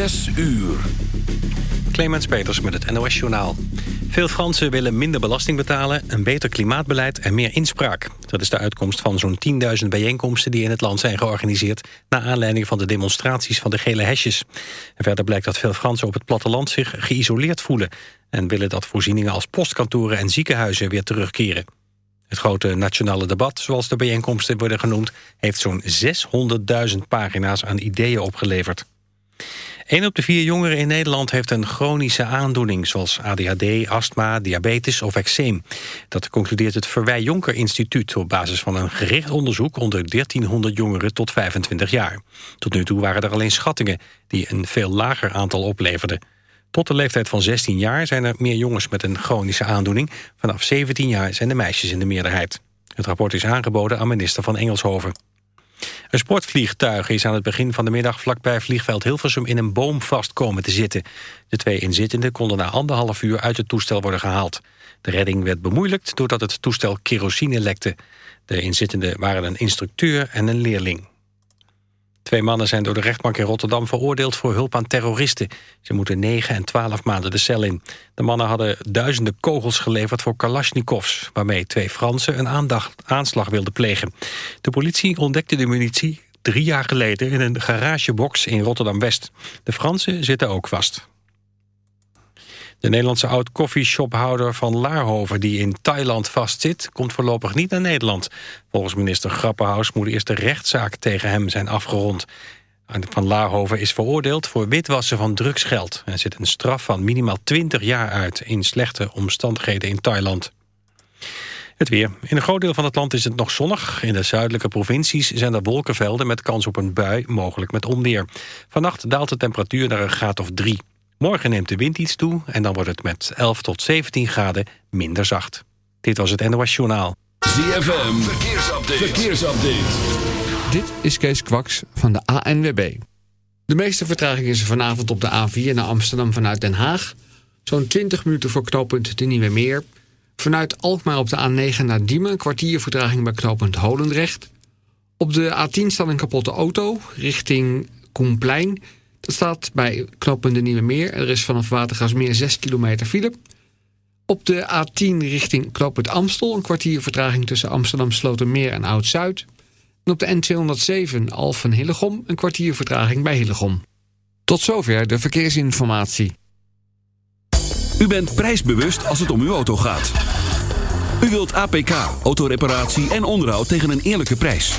Zes uur. Clemens Peters met het NOS Journaal. Veel Fransen willen minder belasting betalen, een beter klimaatbeleid en meer inspraak. Dat is de uitkomst van zo'n 10.000 bijeenkomsten die in het land zijn georganiseerd... na aanleiding van de demonstraties van de gele hesjes. Verder blijkt dat veel Fransen op het platteland zich geïsoleerd voelen... en willen dat voorzieningen als postkantoren en ziekenhuizen weer terugkeren. Het grote nationale debat, zoals de bijeenkomsten worden genoemd... heeft zo'n 600.000 pagina's aan ideeën opgeleverd. Een op de vier jongeren in Nederland heeft een chronische aandoening... zoals ADHD, astma, diabetes of eczeem. Dat concludeert het Verwij Jonker Instituut... op basis van een gericht onderzoek onder 1300 jongeren tot 25 jaar. Tot nu toe waren er alleen schattingen... die een veel lager aantal opleverden. Tot de leeftijd van 16 jaar zijn er meer jongens met een chronische aandoening. Vanaf 17 jaar zijn de meisjes in de meerderheid. Het rapport is aangeboden aan minister van Engelshoven. Een sportvliegtuig is aan het begin van de middag vlakbij vliegveld Hilversum in een boom vast komen te zitten. De twee inzittenden konden na anderhalf uur uit het toestel worden gehaald. De redding werd bemoeilijkt doordat het toestel kerosine lekte. De inzittenden waren een instructeur en een leerling. Twee mannen zijn door de rechtbank in Rotterdam veroordeeld voor hulp aan terroristen. Ze moeten 9 en 12 maanden de cel in. De mannen hadden duizenden kogels geleverd voor Kalashnikovs... waarmee twee Fransen een aanslag wilden plegen. De politie ontdekte de munitie drie jaar geleden in een garagebox in Rotterdam-West. De Fransen zitten ook vast. De Nederlandse oud-koffieshophouder van Laarhoven... die in Thailand vastzit, komt voorlopig niet naar Nederland. Volgens minister Grappenhaus moet eerst de rechtszaak tegen hem zijn afgerond. Van Laarhoven is veroordeeld voor witwassen van drugsgeld... en zit een straf van minimaal 20 jaar uit... in slechte omstandigheden in Thailand. Het weer. In een groot deel van het land is het nog zonnig. In de zuidelijke provincies zijn er wolkenvelden met kans op een bui, mogelijk met onweer. Vannacht daalt de temperatuur naar een graad of drie. Morgen neemt de wind iets toe en dan wordt het met 11 tot 17 graden minder zacht. Dit was het NOS Journaal. ZFM, verkeersupdate. verkeersupdate. Dit is Kees Kwaks van de ANWB. De meeste vertraging is er vanavond op de A4 naar Amsterdam vanuit Den Haag. Zo'n 20 minuten voor knooppunt de Nieuwe Meer. Vanuit Alkmaar op de A9 naar Diemen, kwartier vertraging bij knooppunt Holendrecht. Op de A10 staat een kapotte auto richting Koenplein... Dat staat bij knooppunt de Nieuwe Meer. Er is vanaf Watergasmeer 6 kilometer file. Op de A10 richting knooppunt Amstel... een kwartier vertraging tussen Amsterdam Slotermeer en Oud-Zuid. En op de N207 Alphen-Hillegom... een kwartier vertraging bij Hillegom. Tot zover de verkeersinformatie. U bent prijsbewust als het om uw auto gaat. U wilt APK, autoreparatie en onderhoud tegen een eerlijke prijs.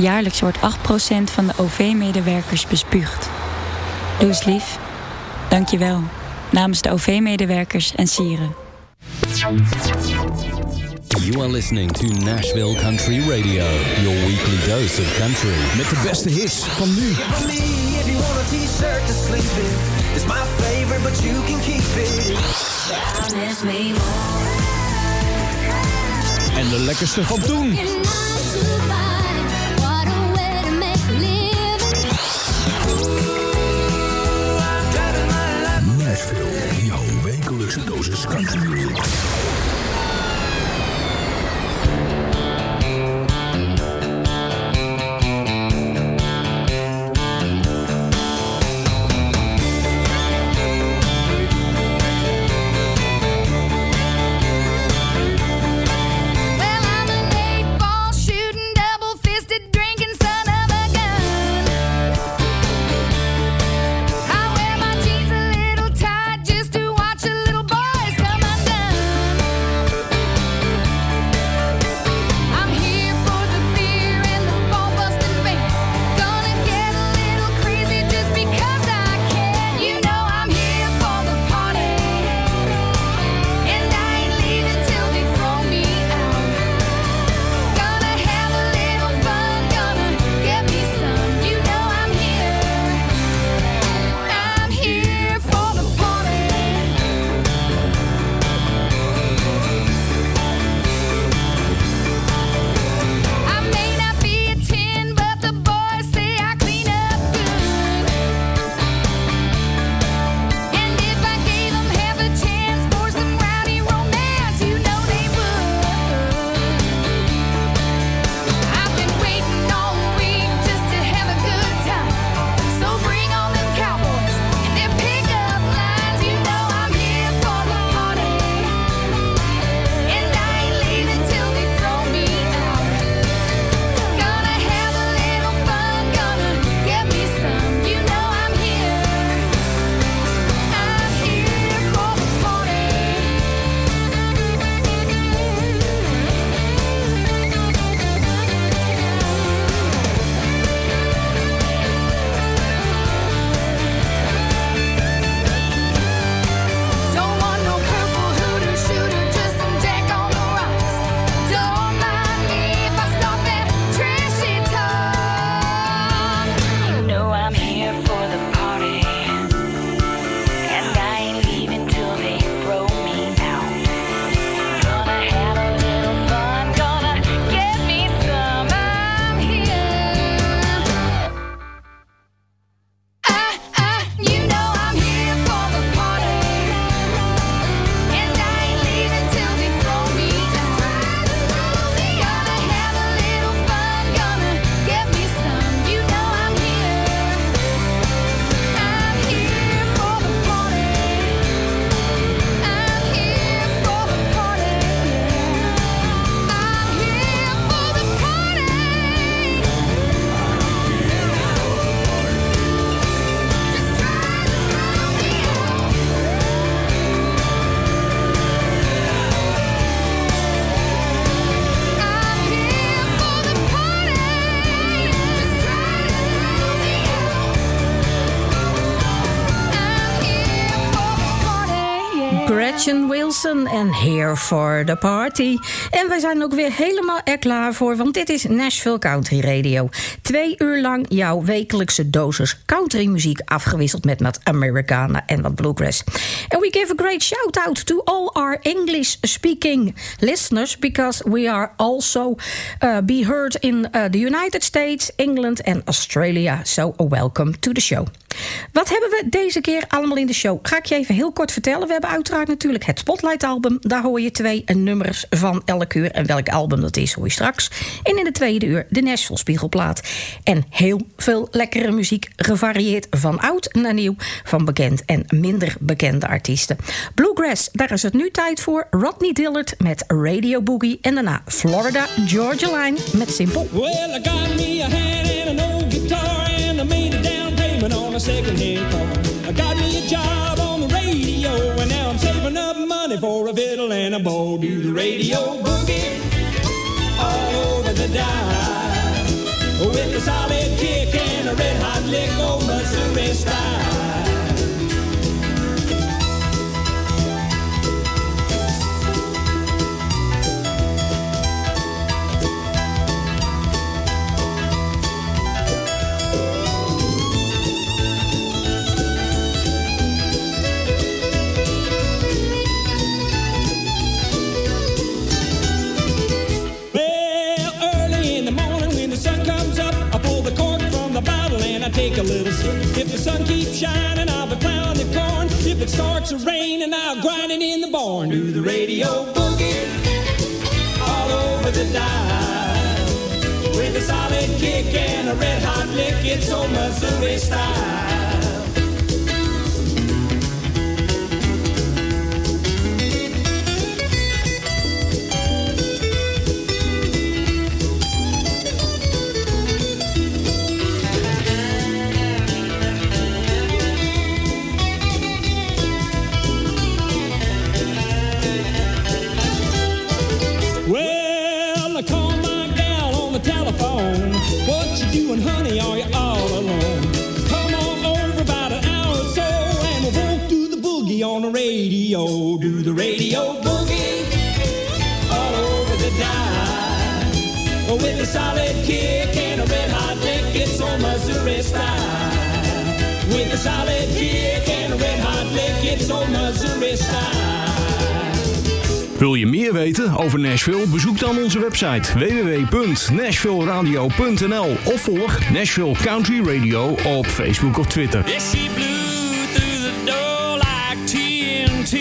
Jaarlijks wordt 8% van de OV-medewerkers bespuugd. Doe eens lief. Dank je wel. Namens de OV-medewerkers en sieren. You are listening to Nashville Country Radio, your weekly dose of country. Met de beste hits van nu. It's my favorite, but you can keep it. Promise me En de lekkerste van toen. The Party. En we zijn ook weer helemaal er klaar voor, want dit is Nashville Country Radio. Twee uur lang jouw wekelijkse dosis countrymuziek afgewisseld met wat Americana en wat bluegrass. And we give a great shout out to all our English speaking listeners because we are also uh, be heard in uh, the United States, England and Australia. So welcome to the show. Wat hebben we deze keer allemaal in de show? Ga ik je even heel kort vertellen. We hebben uiteraard natuurlijk het Spotlight album. Daar hoor je twee nummers van elk uur. En welk album dat is, hoor je straks. En in de tweede uur de Nashville Spiegelplaat. En heel veel lekkere muziek, gevarieerd van oud naar nieuw. Van bekend en minder bekende artiesten. Bluegrass, daar is het nu tijd voor. Rodney Dillard met Radio Boogie. En daarna Florida Georgia Line met Simple. Well, I got me a hand and an old guitar, a second-hand car. I got me a job on the radio, and now I'm saving up money for a fiddle and a bow. Do the radio boogie all over the dial with a solid kick and a red hot lick, old Missouri style. Take a little sip. If the sun keeps shining, I'll be the corn. If it starts to rain, and I'll grind it in the barn. Do the radio boogie all over the dial. With a solid kick and a red hot lick, it's old Missouri style. With a solid kick and a red hot lick, it's on Missouri style. With a solid kick and a red hot lick, it's on Missouri style. Wil je meer weten over Nashville? Bezoek dan onze website www.nashvilleradio.nl of volg Nashville Country Radio op Facebook of Twitter. Yes, she blew through the door like TNT.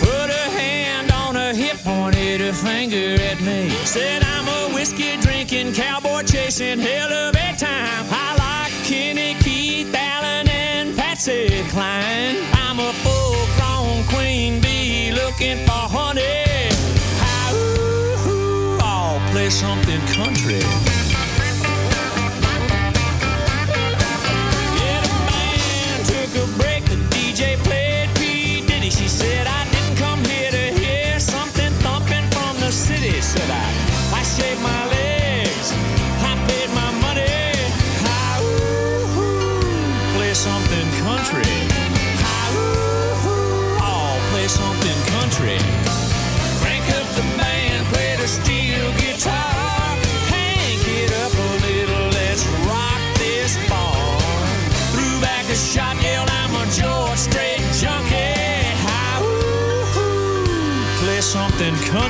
Put her hand on her hip, pointed her finger at me. Said I'm a whiskey cowboy chasing, hell of a time. I like Kenny, Keith, Allen, and Patsy Cline. I'm a full grown queen bee looking for honey. How, ooh, ooh, I'll play something country. Yeah, the band took a break. The DJ played P. Diddy. She said, I didn't come here to hear something thumping from the city. Said I, I shaved my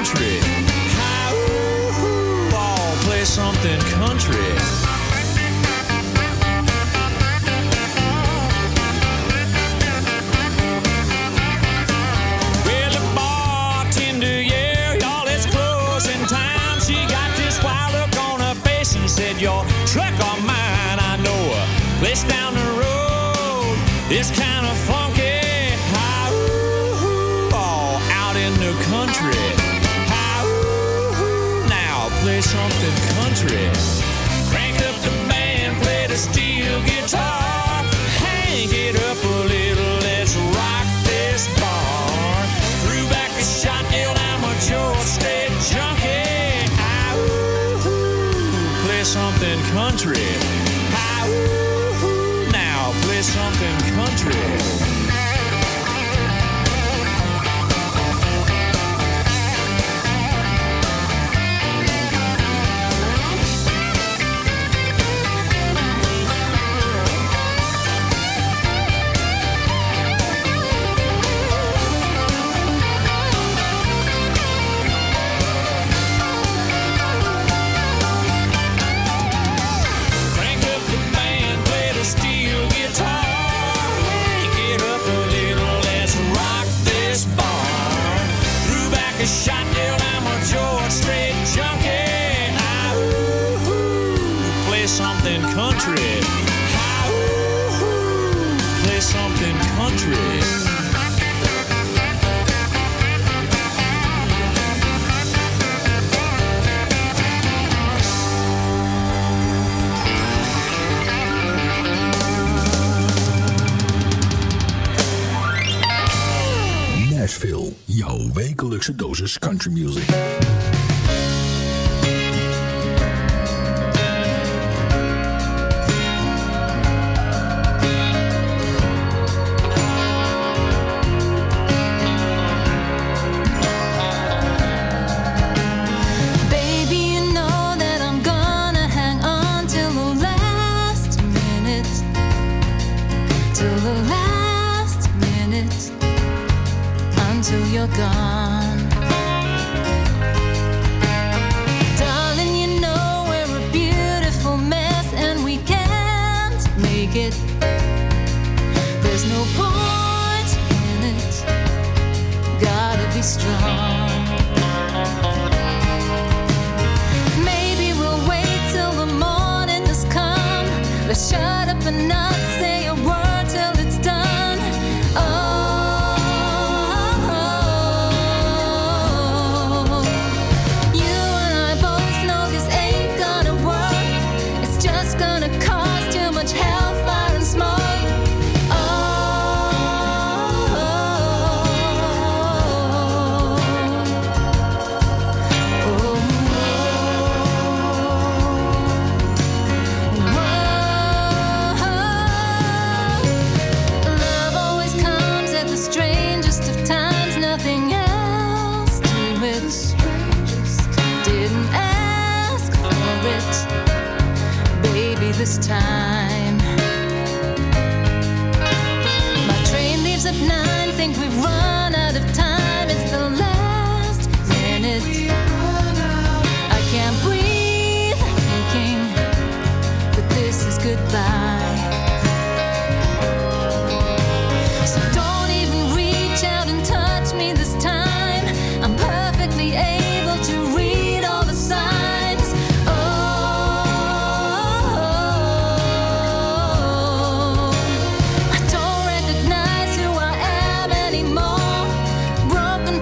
country. Hi, ooh, ooh, I'll play something country. Well, the bartender, y'all, it's closing time. She got this wild look on her face and said, Your truck mine, I know a place down the road. It's kind of funky. All country. Play something country. Crank up the band, play the steel guitar. Hang it up a little, let's rock this bar. Threw back a shot, yelled, I'm a George State junkie. I, ooh, play something country. I, ooh, now play something country. Jouw wekelijkse dosis country music. Till the last minute. Until you're gone.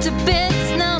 To bits, now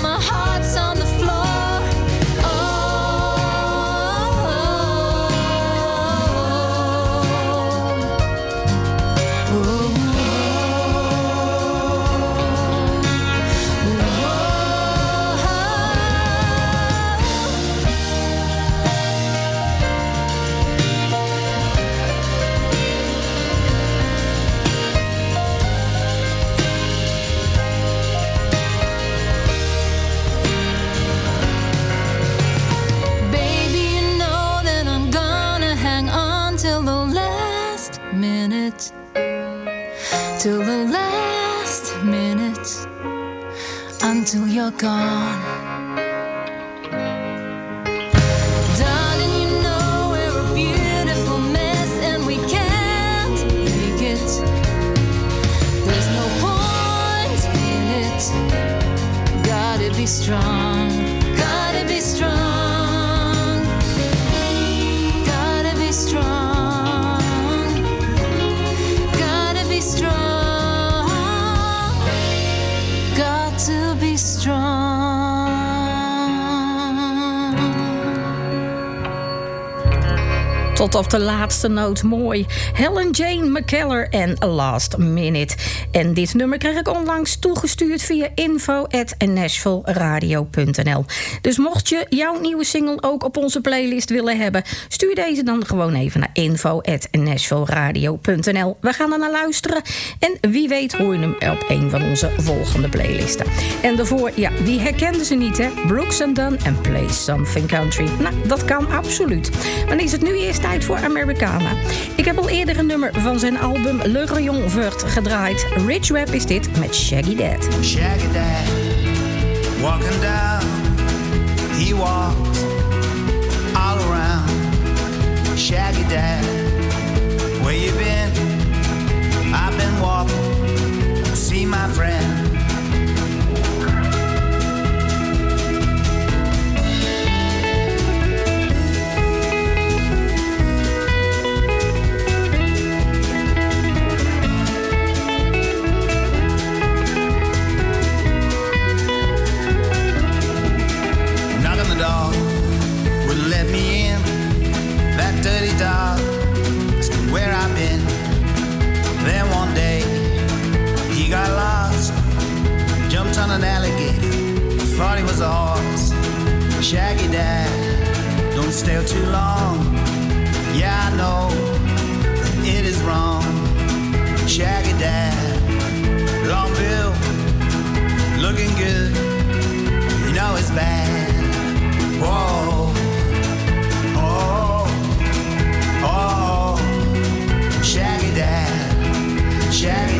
gone. Op de laatste noot mooi. Helen Jane McKellar en Last Minute. En dit nummer kreeg ik onlangs toegestuurd via info.nashvilleradio.nl. Dus mocht je jouw nieuwe single ook op onze playlist willen hebben... stuur deze dan gewoon even naar info.nashvilleradio.nl. We gaan er naar luisteren. En wie weet hoor je hem op een van onze volgende playlisten. En daarvoor, ja, wie herkende ze niet, hè? Brooks and Dunn en Play Something Country. Nou, dat kan absoluut. Maar dan is het nu eerst tijd voor Americana. Ik heb al eerder een nummer van zijn album Le Rayon Vert gedraaid. Rich Rap is dit met Shaggy Dad. Shaggy Dad, walking down, he walks all around. Shaggy Dad, where you been? I've been walking, see my friend. Was. Shaggy Dad, don't stay too long. Yeah, I know it is wrong. Shaggy Dad, long bill, looking good. You know it's bad. Whoa. Oh. Oh. Shaggy Dad. Shaggy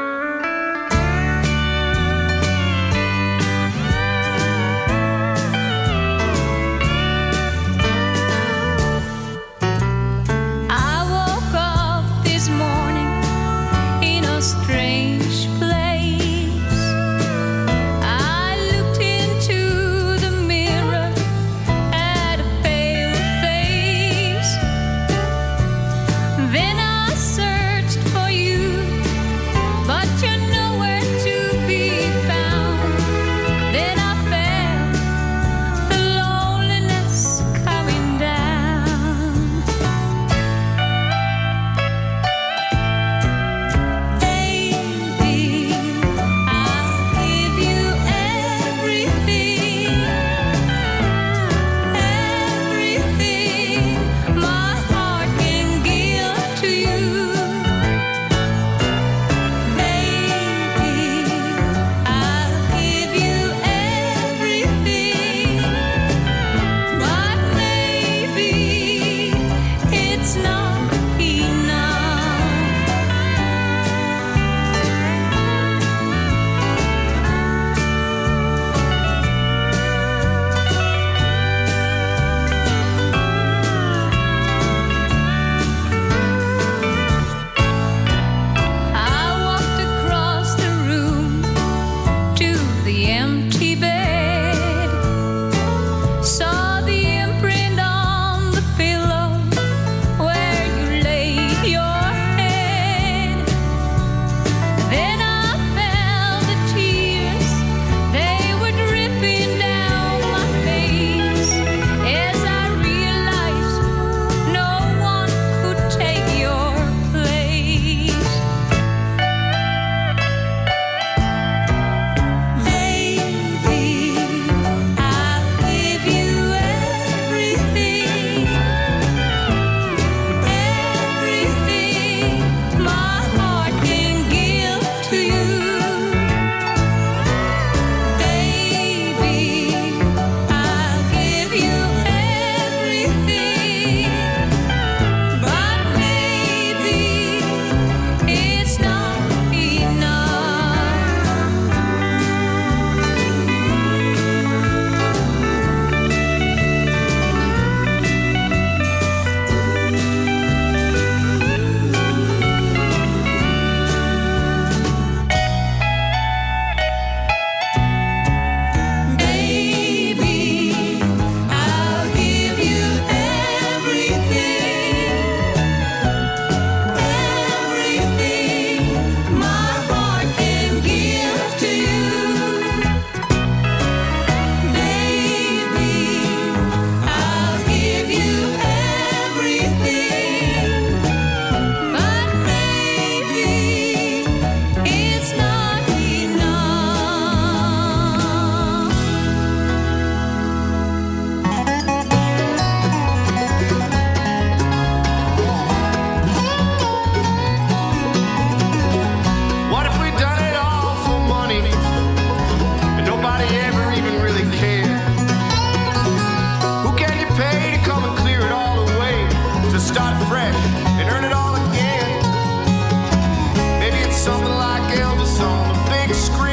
scream.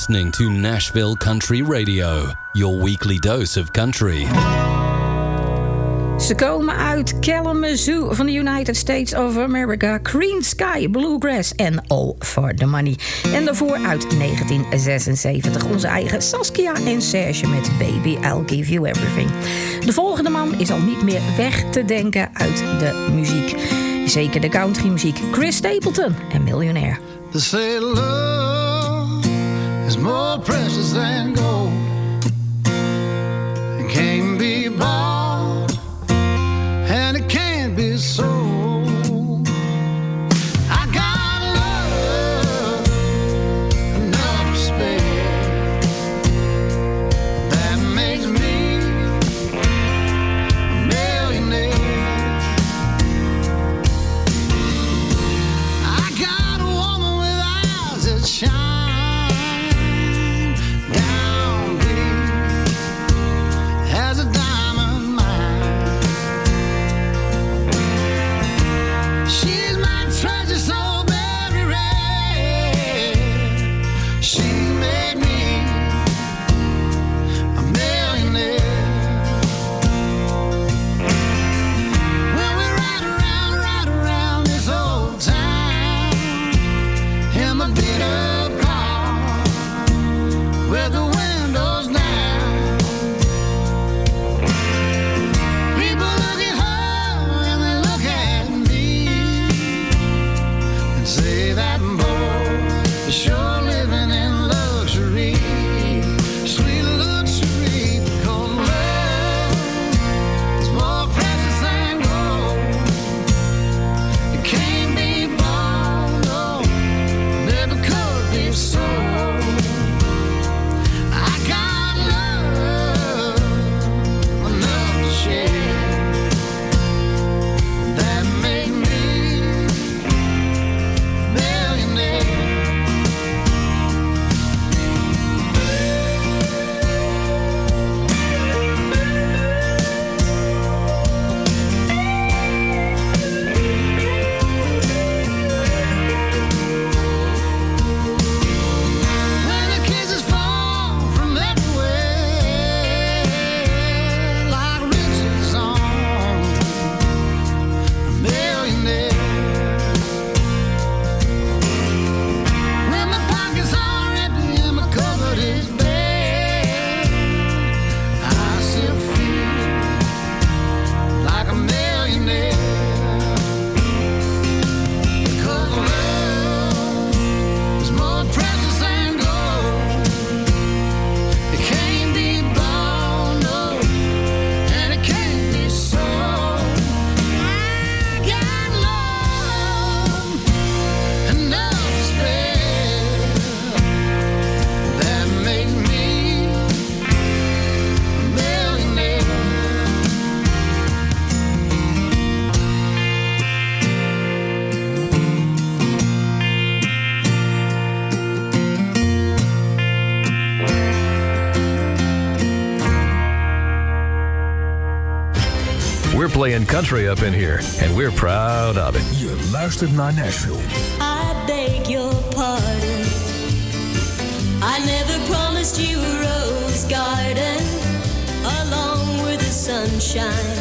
Listening to Nashville Country Radio, your weekly dose of country. Ze komen uit Kalamazoo van de United States of America. Green Sky, Bluegrass en All for the Money. En daarvoor uit 1976 onze eigen Saskia en Serge met Baby I'll Give You Everything. De volgende man is al niet meer weg te denken uit de muziek. Zeker de countrymuziek. Chris Stapleton en Miljonair. They say love is more precious than gold. Country up in here, and we're proud of it. Je luistert naar Nashville. I beg your pardon. I never promised you a rose garden along with the sunshine.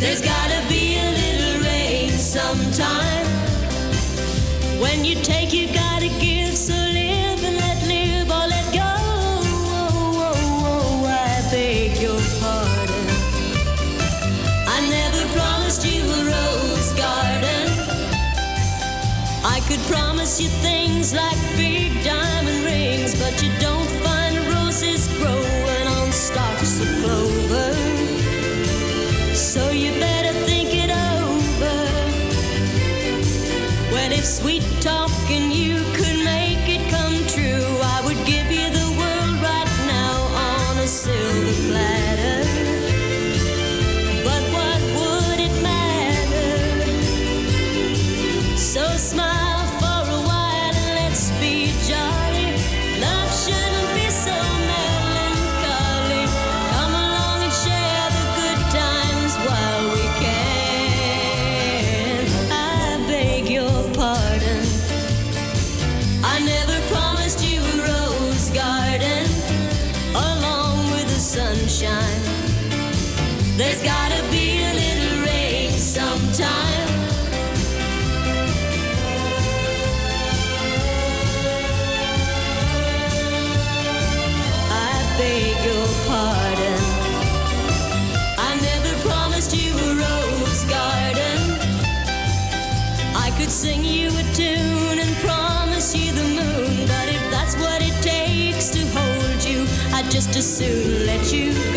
There's gotta be a little rain sometime. When you take, you gotta give. Could promise you things like soon let you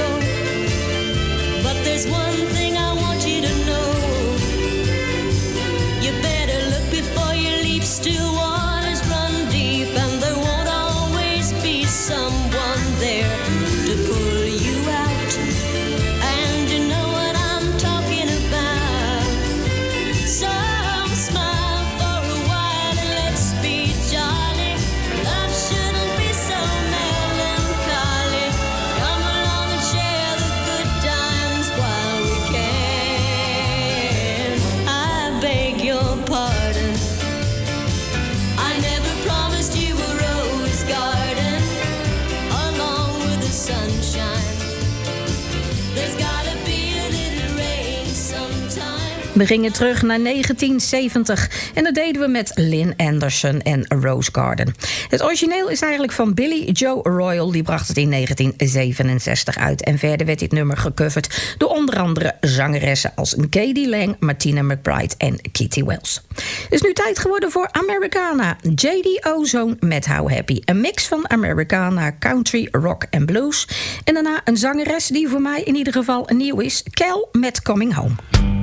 We gingen terug naar 1970 en dat deden we met Lynn Anderson en Rose Garden. Het origineel is eigenlijk van Billy Joe Royal, die bracht het in 1967 uit. En verder werd dit nummer gecoverd door onder andere zangeressen als Katie Lang, Martina McBride en Kitty Wells. Het is nu tijd geworden voor Americana. J.D. Ozone met How Happy. Een mix van Americana, country, rock en blues. En daarna een zangeres die voor mij in ieder geval nieuw is. Kel met Coming Home.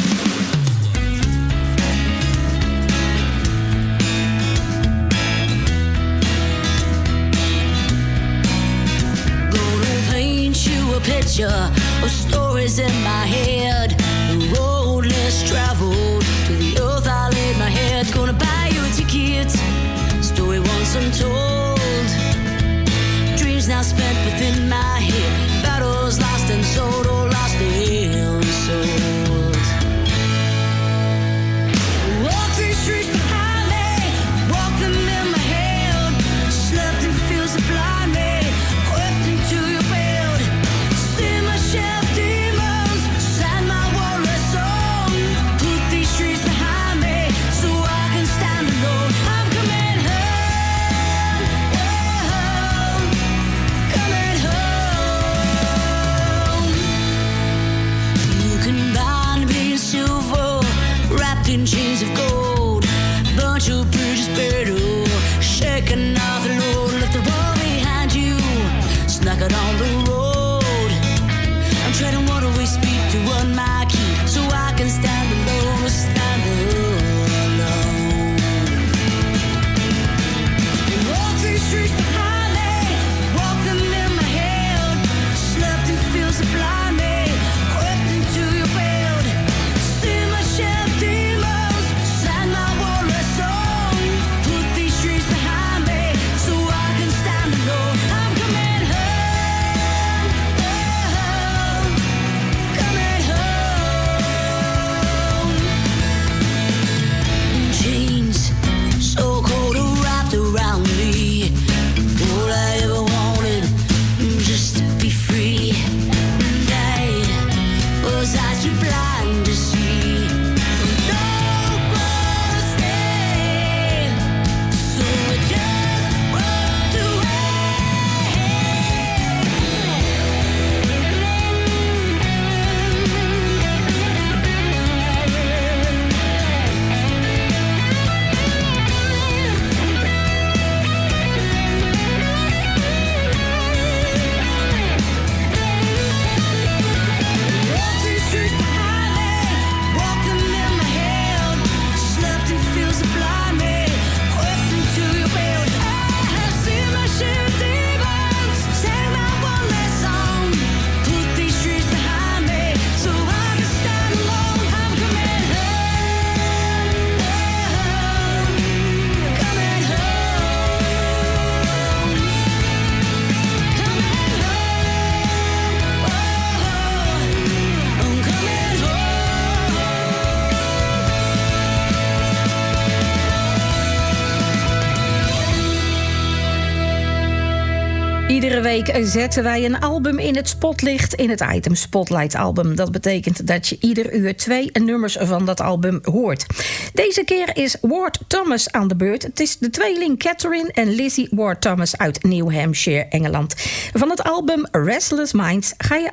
week zetten wij een album in het spotlicht in het item Spotlight Album. Dat betekent dat je ieder uur twee nummers van dat album hoort. Deze keer is Ward Thomas aan de beurt. Het is de tweeling Catherine en Lizzie Ward Thomas uit New Hampshire, Engeland. Van het album Restless Minds ga je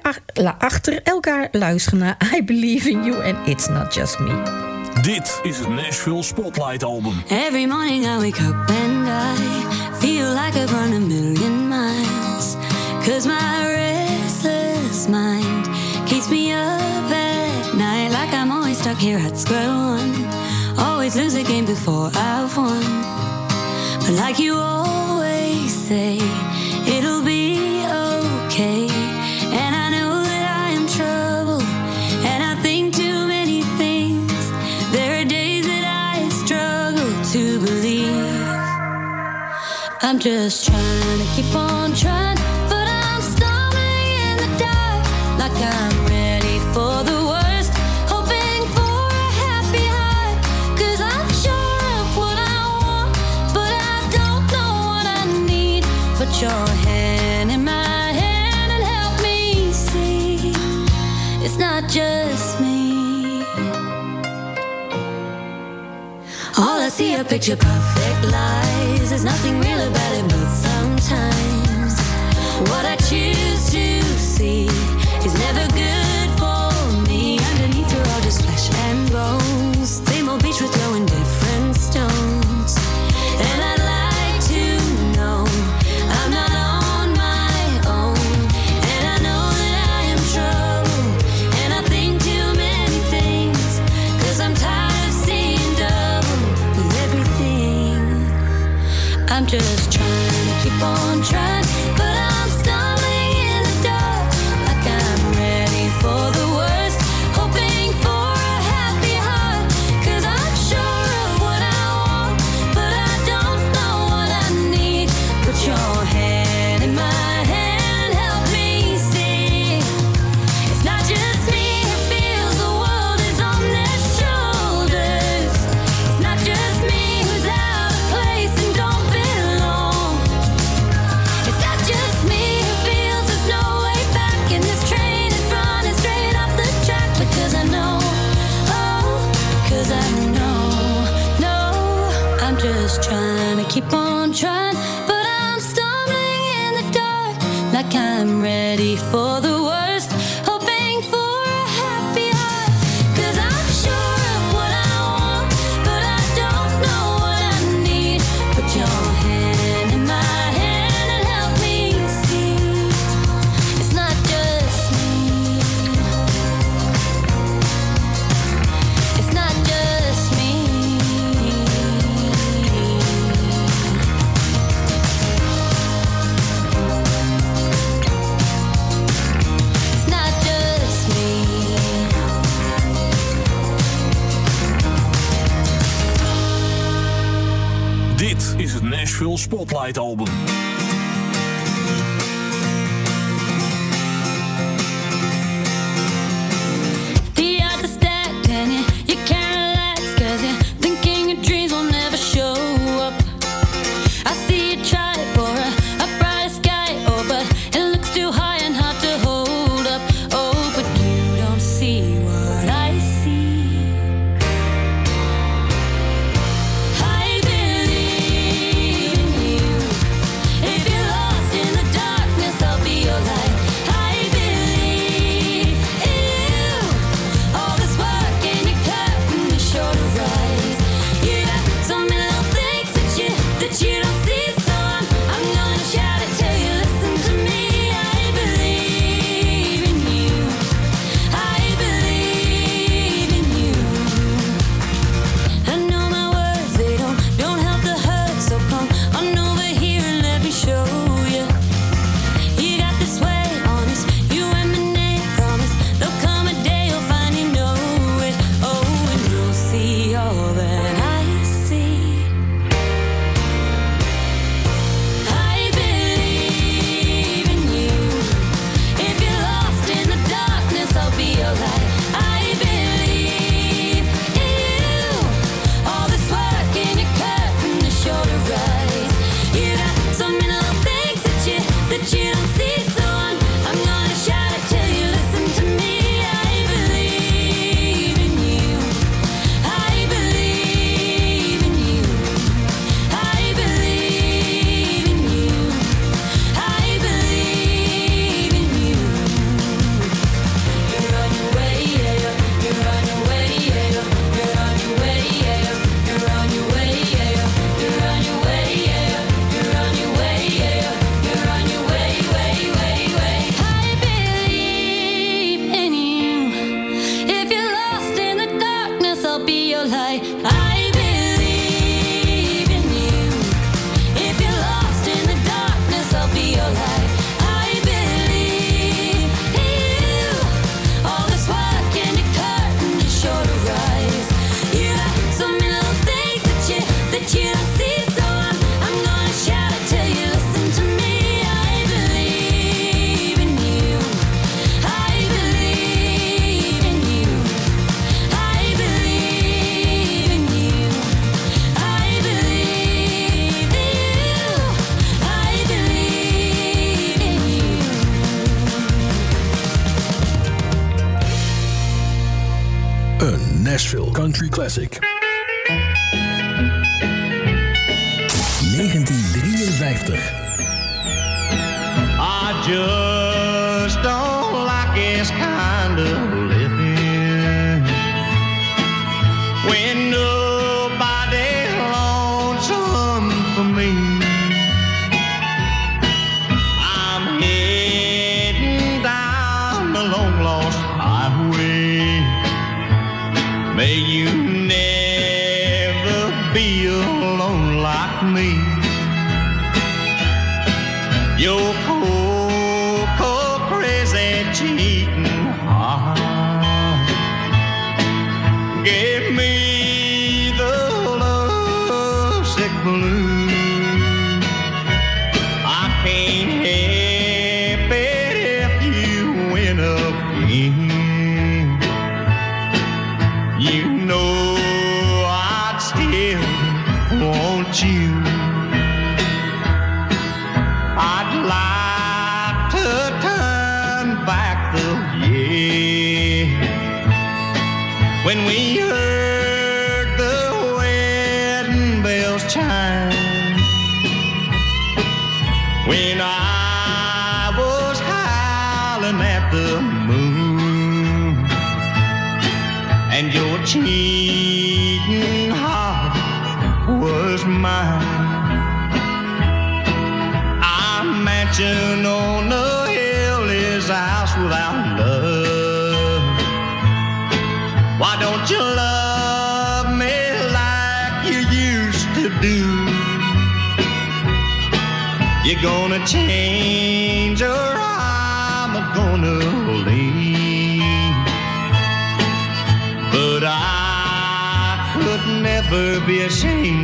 achter elkaar luisteren naar I Believe in You and It's Not Just Me. Dit is het Nashville Spotlight Album. Every morning I wake up and I feel like I've run a million miles. Cause my restless mind keeps me up at night. Like I'm always stuck here at square one. Always lose a game before I've won. But like you always say, it'll be okay. to believe. I'm just trying to keep on trying, but I'm stumbling in the dark like I'm ready for the see a picture perfect lies. There's nothing real about it, but sometimes what I choose to see is never just Spotlight Album.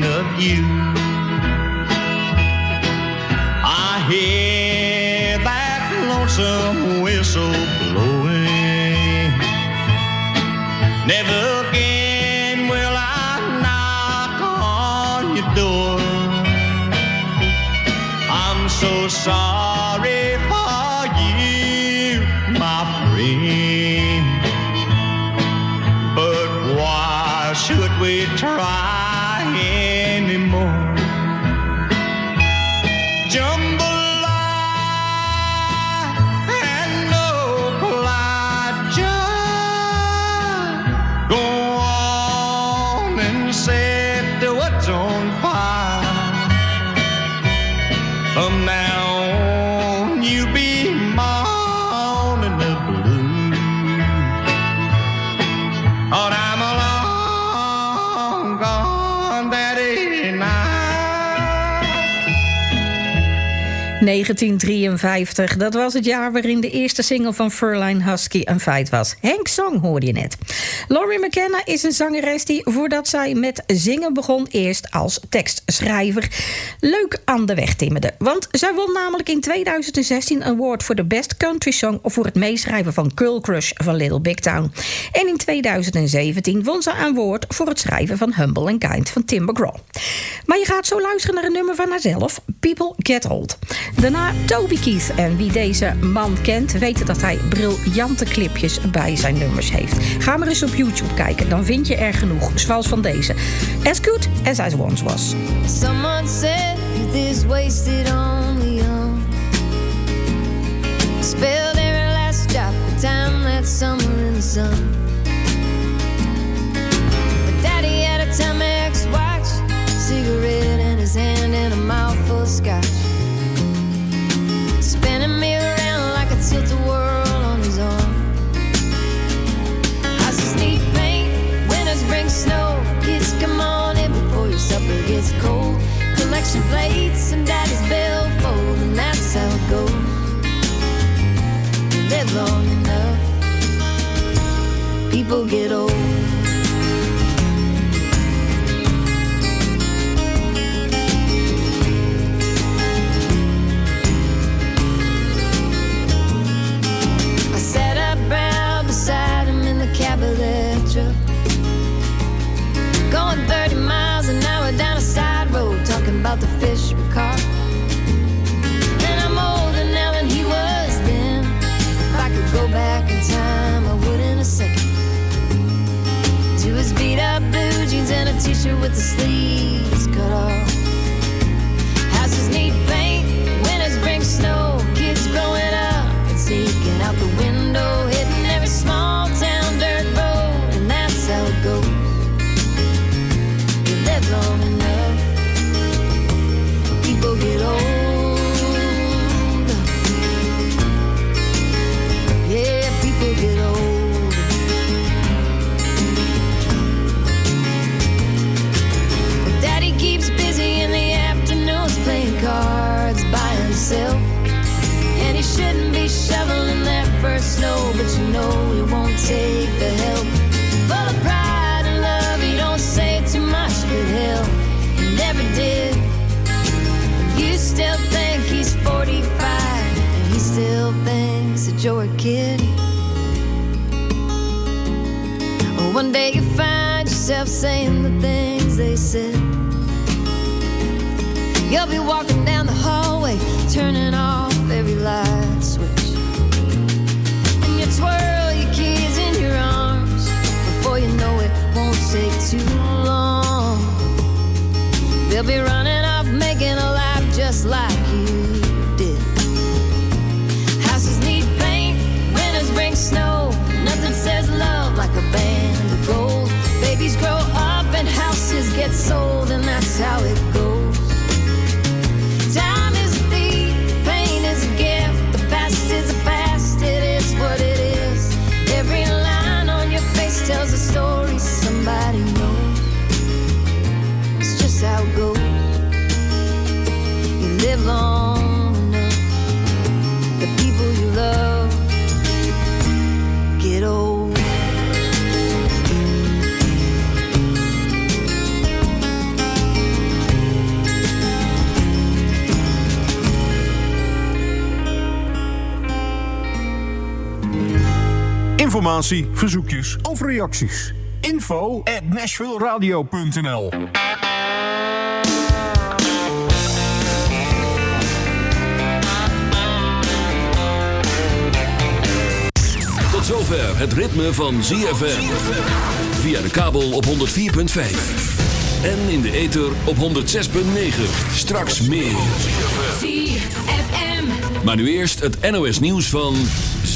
Of you. I hear that lonesome whistle blowing. Never 1953, dat was het jaar waarin de eerste single van Furline Husky een feit was. Henk Song hoorde je net. Laurie McKenna is een zangeres die voordat zij met zingen begon... eerst als tekstschrijver leuk aan de weg timmerde. Want zij won namelijk in 2016 een award voor de Best Country Song... voor het meeschrijven van Girl Crush van Little Big Town. En in 2017 won ze een award voor het schrijven van Humble and Kind van Tim McGraw. Maar je gaat zo luisteren naar een nummer van haarzelf, People Get Old. Daarna Toby Keith. En wie deze man kent, weet dat hij briljante clipjes bij zijn nummers heeft. Ga maar eens op YouTube kijken, dan vind je er genoeg. Zoals van deze. As good as I once was. Someone said wasted on the young. Last drop time that summer in sun. Collection plates and daddy's billfold, and that's how it goes. You live long enough, people get old. And a t shirt with the You'll be walking down the hallway, turning off every light switch. And you twirl your keys in your arms. Before you know it, won't take too long. They'll be running off, making a life just like you did. Houses need paint, winters bring snow. Nothing says love like a band of gold. Babies grow up and houses get sold, and that's how it goes. Informatie, verzoekjes of reacties. Info at nashvilleradio.nl Tot zover het ritme van ZFM. Via de kabel op 104.5. En in de ether op 106.9. Straks meer. ZFM. Maar nu eerst het NOS nieuws van